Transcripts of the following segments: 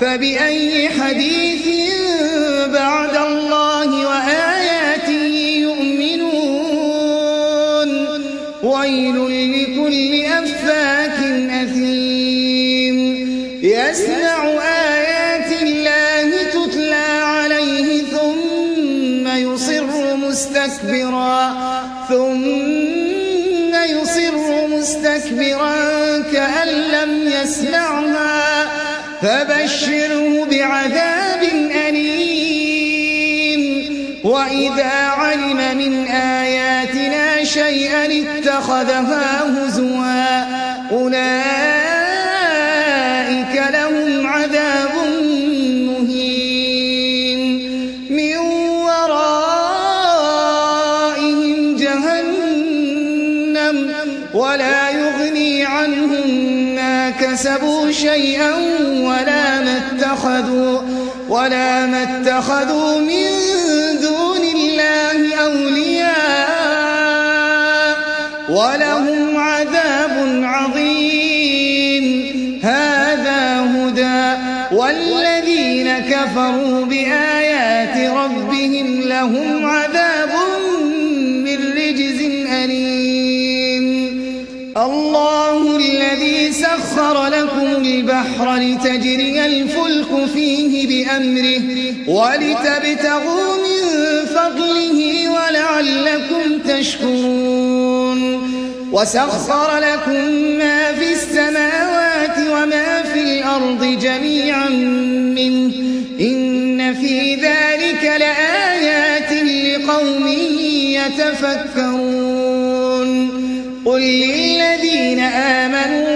فبأي حديث بعد الله وآياته يؤمنون؟ ويل لكل أفاك أثيم. يسمع فبشره بعذاب أليم. وإذا علم من آياتنا شيئا اتخذها هزوا كسبوا شيئا ولا ما اتخذوا ولا ما اتخذوا من دون الله أولياء ولهم عذاب عظيم. هذا هدى. والذين كفروا بآيات ربهم لهم الذي سخر لكم البحر لتجري الفلك فيه بأمره ولتبتغوا من فضله ولعلكم تشكرون وسخر لكم ما في السماوات وما في الأرض جميعا منه إن في ذلك لآيات لقوم يتفكرون قل للذين آمنوا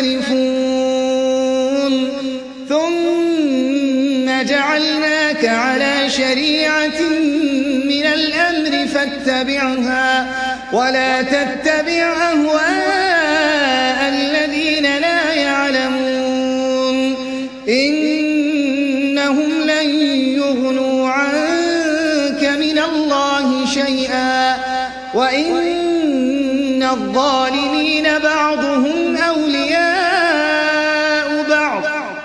فيه يختلفون ثم جعلناك على شريعة من الأمر فاتبعها ولا تتبع أهواء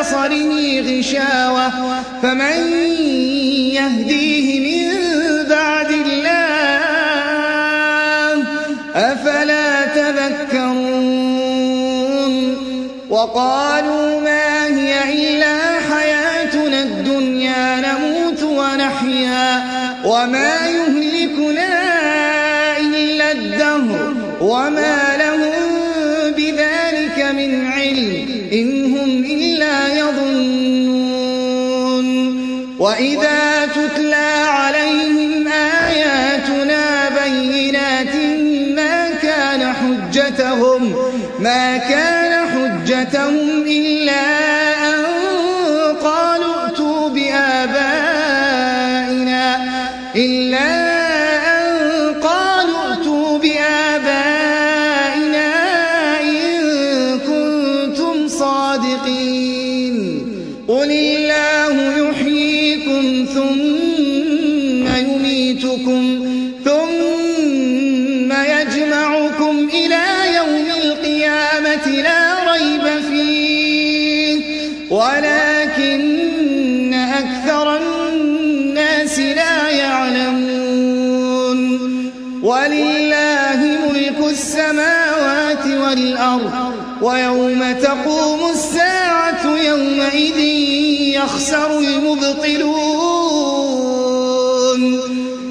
بصره غشاوة فمن يهديه من بعد الله أفلا تذكرون؟ وقالوا ما هي إلا حياتنا الدنيا نموت ونحيا وما يهلكنا إلا الدهر وما لهم بذلك من علم إن هم إلا وإذا تتلى عليهم آياتنا بينات ما كان حجتهم ما كان حجتهم إلا يميتكم ثم يجمعكم إلى يوم القيامة لا ريب فيه. ولكن أكثر الناس لا يعلمون. ولله ملك السماوات والأرض ويوم تقوم الساعة يومئذ يخسر المبطلون.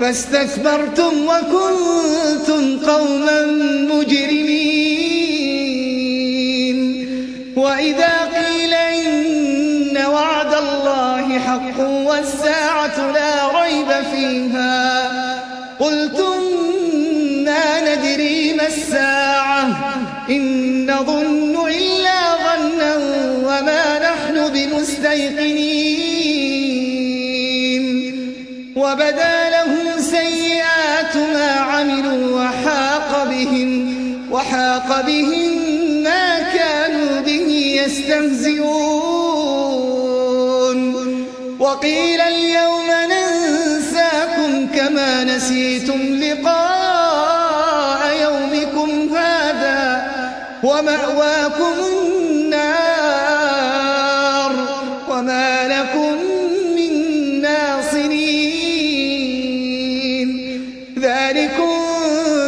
فاستكبرتم وكنتم قوما مجرمين. وإذا قيل إن وعد الله حق والساعة لا ريب فيها قلتم ما ندري ما الساعة إن نظن إلا ظنا وما نحن بمستيقنين. وبدأ وحاق بهم ما كانوا به يستهزئون. وقيل اليوم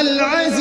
العزيز